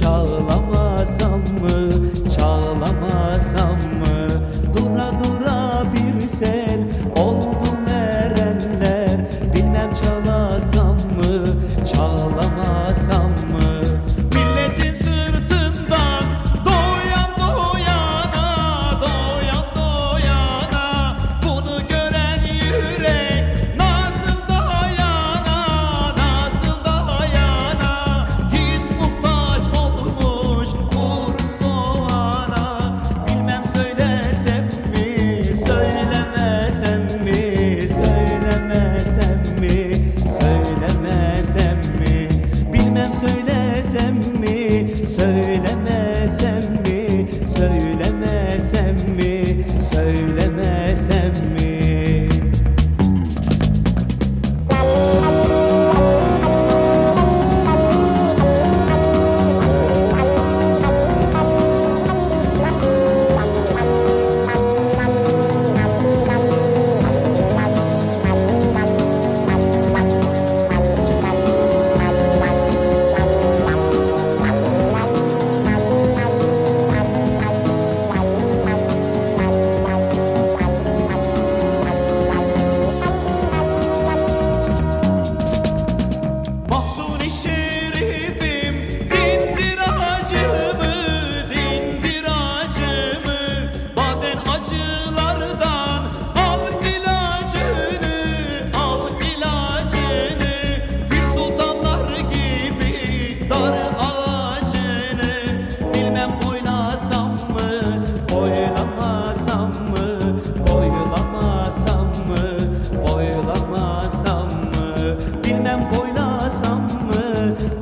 çağlam Söylemesem mi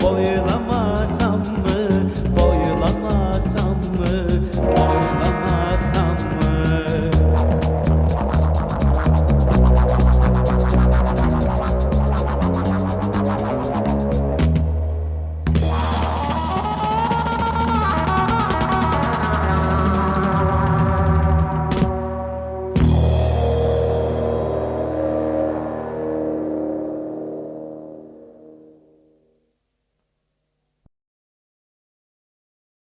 Oyalanma